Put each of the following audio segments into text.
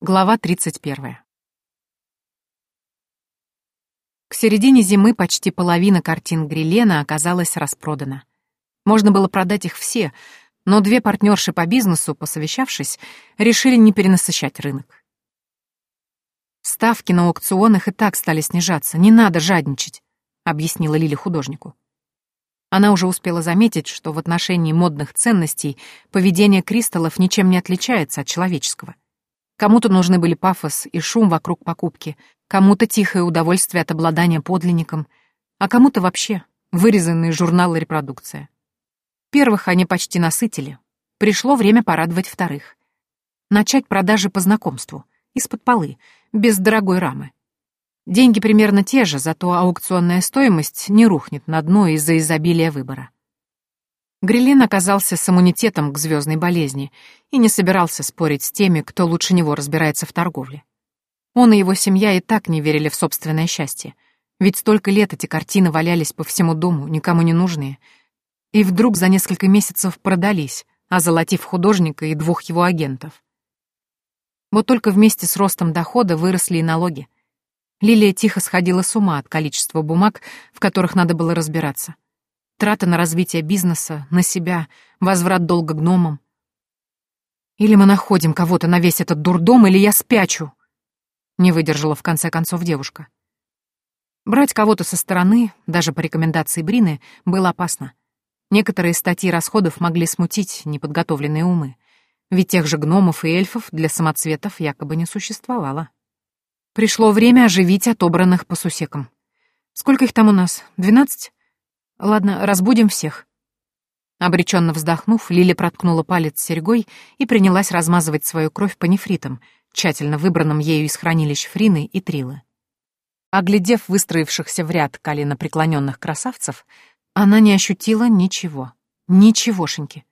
Глава 31. К середине зимы почти половина картин Грилена оказалась распродана. Можно было продать их все, но две партнерши по бизнесу, посовещавшись, решили не перенасыщать рынок. «Ставки на аукционах и так стали снижаться, не надо жадничать», — объяснила Лили художнику. Она уже успела заметить, что в отношении модных ценностей поведение кристаллов ничем не отличается от человеческого — Кому-то нужны были пафос и шум вокруг покупки, кому-то тихое удовольствие от обладания подлинником, а кому-то вообще вырезанные журналы репродукция. Первых они почти насытили. Пришло время порадовать вторых. Начать продажи по знакомству, из-под полы, без дорогой рамы. Деньги примерно те же, зато аукционная стоимость не рухнет на дно из-за изобилия выбора. Грилин оказался с иммунитетом к звездной болезни и не собирался спорить с теми, кто лучше него разбирается в торговле. Он и его семья и так не верили в собственное счастье, ведь столько лет эти картины валялись по всему дому, никому не нужные, и вдруг за несколько месяцев продались, озолотив художника и двух его агентов. Вот только вместе с ростом дохода выросли и налоги. Лилия тихо сходила с ума от количества бумаг, в которых надо было разбираться — Траты на развитие бизнеса, на себя, возврат долга гномам. Или мы находим кого-то на весь этот дурдом, или я спячу. Не выдержала в конце концов девушка. Брать кого-то со стороны, даже по рекомендации Брины, было опасно. Некоторые статьи расходов могли смутить неподготовленные умы, ведь тех же гномов и эльфов для самоцветов якобы не существовало. Пришло время оживить отобранных по сусекам. Сколько их там у нас? Двенадцать? Ладно, разбудим всех. Обреченно вздохнув, Лили проткнула палец серьгой и принялась размазывать свою кровь по нефритам, тщательно выбранным ею из хранилищ Фрины и Трилы. Оглядев выстроившихся в ряд колено преклоненных красавцев, она не ощутила ничего. Ничегошеньки.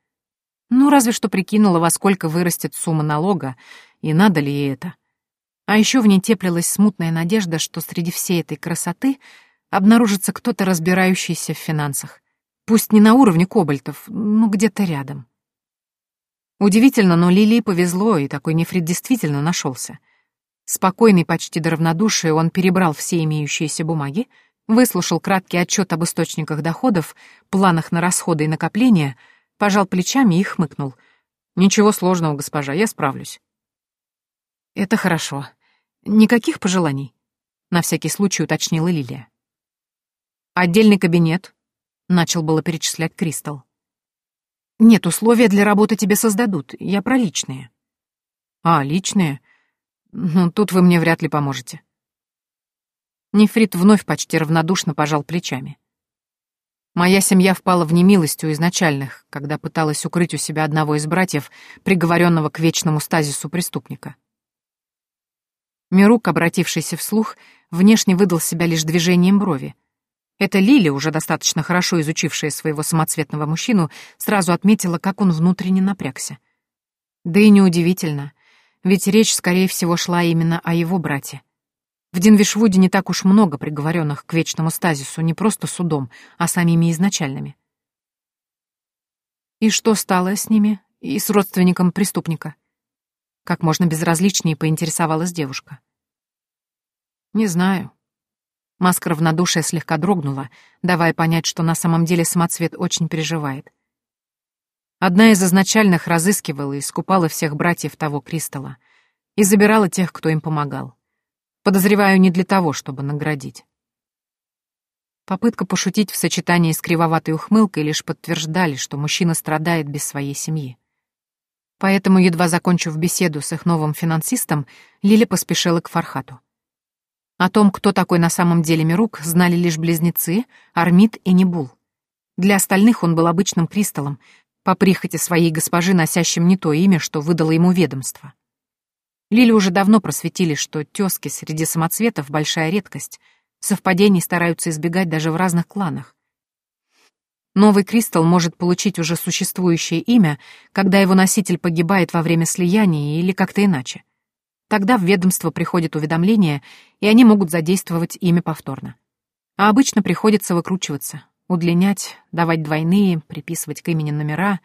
Ну, разве что прикинула, во сколько вырастет сумма налога, и надо ли ей это. А еще в ней теплилась смутная надежда, что среди всей этой красоты обнаружится кто-то, разбирающийся в финансах. Пусть не на уровне кобальтов, но где-то рядом. Удивительно, но Лилии повезло, и такой нефрит действительно нашелся. Спокойный почти до равнодушия он перебрал все имеющиеся бумаги, выслушал краткий отчет об источниках доходов, планах на расходы и накопления, пожал плечами и хмыкнул. «Ничего сложного, госпожа, я справлюсь». «Это хорошо. Никаких пожеланий?» — на всякий случай уточнила Лилия. «Отдельный кабинет», — начал было перечислять Кристал. «Нет, условия для работы тебе создадут. Я про личные». «А, личные? Ну, тут вы мне вряд ли поможете». Нефрит вновь почти равнодушно пожал плечами. Моя семья впала в немилость у изначальных, когда пыталась укрыть у себя одного из братьев, приговоренного к вечному стазису преступника. Мирук, обратившийся вслух, внешне выдал себя лишь движением брови — эта Лили, уже достаточно хорошо изучившая своего самоцветного мужчину, сразу отметила, как он внутренне напрягся. Да и неудивительно, ведь речь, скорее всего, шла именно о его брате. В Динвишвуде не так уж много приговоренных к вечному стазису не просто судом, а самими изначальными. И что стало с ними и с родственником преступника? Как можно безразличнее поинтересовалась девушка. Не знаю, Маска равнодушия слегка дрогнула, давая понять, что на самом деле самоцвет очень переживает. Одна из изначальных разыскивала и скупала всех братьев того Кристалла и забирала тех, кто им помогал. Подозреваю, не для того, чтобы наградить. Попытка пошутить в сочетании с кривоватой ухмылкой лишь подтверждали, что мужчина страдает без своей семьи. Поэтому, едва закончив беседу с их новым финансистом, Лиля поспешила к Фархату. О том, кто такой на самом деле Мирук, знали лишь близнецы, Армид и Небул. Для остальных он был обычным кристаллом, по прихоти своей госпожи, носящим не то имя, что выдало ему ведомство. Лили уже давно просветили, что тёзки среди самоцветов — большая редкость. Совпадений стараются избегать даже в разных кланах. Новый кристалл может получить уже существующее имя, когда его носитель погибает во время слияния или как-то иначе. Тогда в ведомство приходит уведомление, и они могут задействовать имя повторно. А обычно приходится выкручиваться, удлинять, давать двойные, приписывать к имени номера.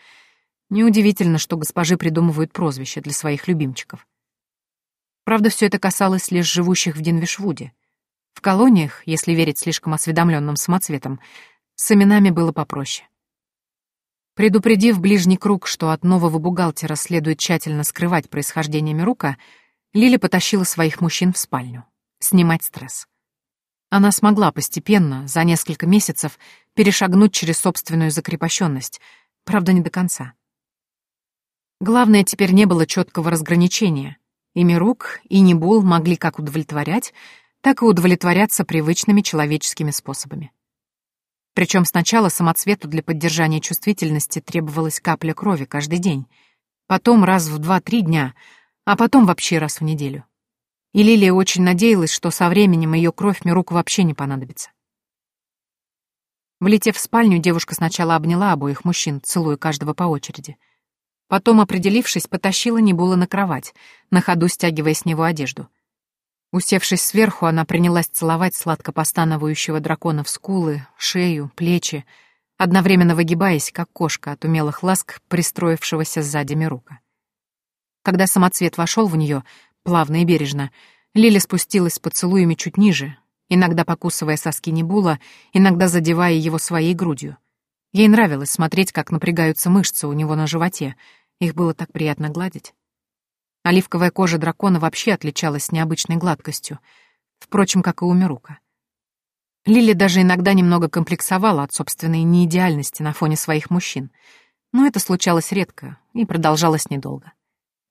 Неудивительно, что госпожи придумывают прозвища для своих любимчиков. Правда, все это касалось лишь живущих в Динвишвуде. В колониях, если верить слишком осведомленным самоцветам, с именами было попроще. Предупредив ближний круг, что от нового бухгалтера следует тщательно скрывать происхождение Мирука, Лили потащила своих мужчин в спальню. Снимать стресс. Она смогла постепенно, за несколько месяцев, перешагнуть через собственную закрепощенность, правда, не до конца. Главное, теперь не было четкого разграничения. И Мирук, и Небул могли как удовлетворять, так и удовлетворяться привычными человеческими способами. Причем сначала самоцвету для поддержания чувствительности требовалась капля крови каждый день, потом раз в два-три дня, а потом вообще раз в неделю. И Лилия очень надеялась, что со временем ее кровь Мируку вообще не понадобится. Влетев в спальню, девушка сначала обняла обоих мужчин, целуя каждого по очереди. Потом, определившись, потащила Небула на кровать, на ходу стягивая с него одежду. Усевшись сверху, она принялась целовать сладко постановающего дракона в скулы, шею, плечи, одновременно выгибаясь, как кошка от умелых ласк, пристроившегося сзади Мирука. Когда самоцвет вошел в нее, плавно и бережно, Лиля спустилась с поцелуями чуть ниже, иногда покусывая соски Небула, иногда задевая его своей грудью. Ей нравилось смотреть, как напрягаются мышцы у него на животе, их было так приятно гладить. Оливковая кожа дракона вообще отличалась необычной гладкостью, впрочем, как и у Мирука. Лили даже иногда немного комплексовала от собственной неидеальности на фоне своих мужчин, но это случалось редко и продолжалось недолго.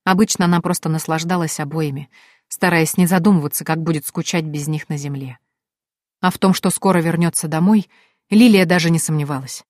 Обычно она просто наслаждалась обоими, стараясь не задумываться, как будет скучать без них на земле. А в том, что скоро вернется домой, Лилия даже не сомневалась.